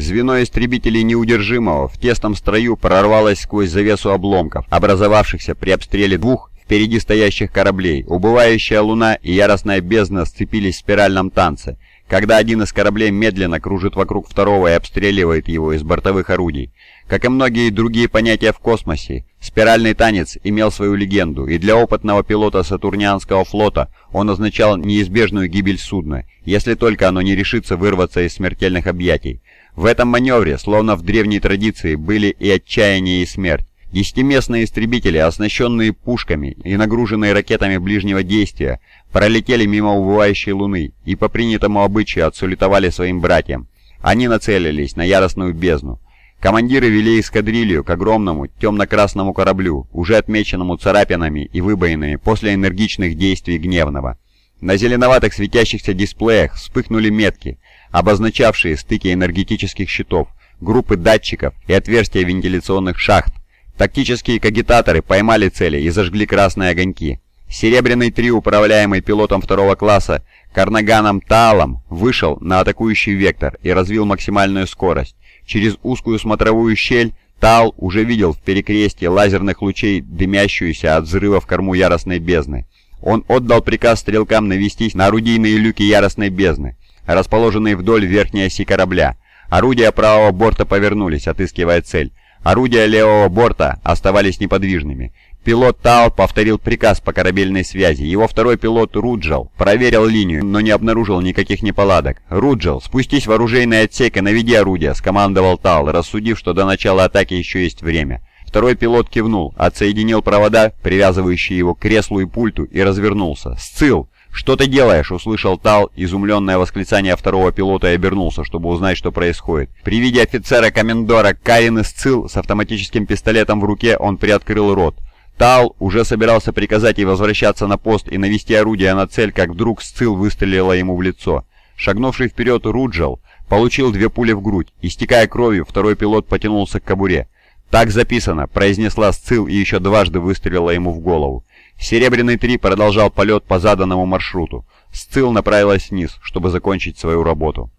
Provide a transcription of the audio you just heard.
Звено истребителей неудержимого в тесном строю прорвалось сквозь завесу обломков, образовавшихся при обстреле двух впереди стоящих кораблей. Убывающая луна и яростная бездна сцепились в спиральном танце, когда один из кораблей медленно кружит вокруг второго и обстреливает его из бортовых орудий. Как и многие другие понятия в космосе, спиральный танец имел свою легенду, и для опытного пилота Сатурнианского флота он означал неизбежную гибель судна, если только оно не решится вырваться из смертельных объятий. В этом маневре, словно в древней традиции, были и отчаяние, и смерть. Десятиместные истребители, оснащенные пушками и нагруженные ракетами ближнего действия, пролетели мимо убывающей луны и по принятому обычаю отсулетовали своим братьям. Они нацелились на яростную бездну. Командиры вели эскадрилью к огромному темно-красному кораблю, уже отмеченному царапинами и выбоинами после энергичных действий Гневного. На зеленоватых светящихся дисплеях вспыхнули метки, обозначавшие стыки энергетических щитов, группы датчиков и отверстия вентиляционных шахт. Тактические кагитаторы поймали цели и зажгли красные огоньки. Серебряный три, управляемый пилотом второго класса Карнаганом Таалом, вышел на атакующий вектор и развил максимальную скорость. Через узкую смотровую щель Тал уже видел в перекрестье лазерных лучей дымящуюся от взрыва в корму яростной бездны. Он отдал приказ стрелкам навестись на орудийные люки яростной бездны, расположенные вдоль верхней оси корабля. Орудия правого борта повернулись, отыскивая цель. Орудия левого борта оставались неподвижными. Пилот Тал повторил приказ по корабельной связи. Его второй пилот Руджел проверил линию, но не обнаружил никаких неполадок. «Руджел, спустись в оружейный отсек и наведи орудие», — скомандовал Тал, рассудив, что до начала атаки еще есть время. Второй пилот кивнул, отсоединил провода, привязывающие его к креслу и пульту, и развернулся. «Сцил! Что ты делаешь?» — услышал Тал изумленное восклицание второго пилота и обернулся, чтобы узнать, что происходит. При виде офицера-комендора Карин Сцил с автоматическим пистолетом в руке он приоткрыл рот. Тал уже собирался приказать ей возвращаться на пост и навести орудие на цель, как вдруг Сцил выстрелила ему в лицо. Шагнувший вперед Руджел получил две пули в грудь. Истекая кровью, второй пилот потянулся к кобуре. «Так записано», — произнесла Сцил и еще дважды выстрелила ему в голову. Серебряный три продолжал полет по заданному маршруту. Сцил направилась вниз, чтобы закончить свою работу.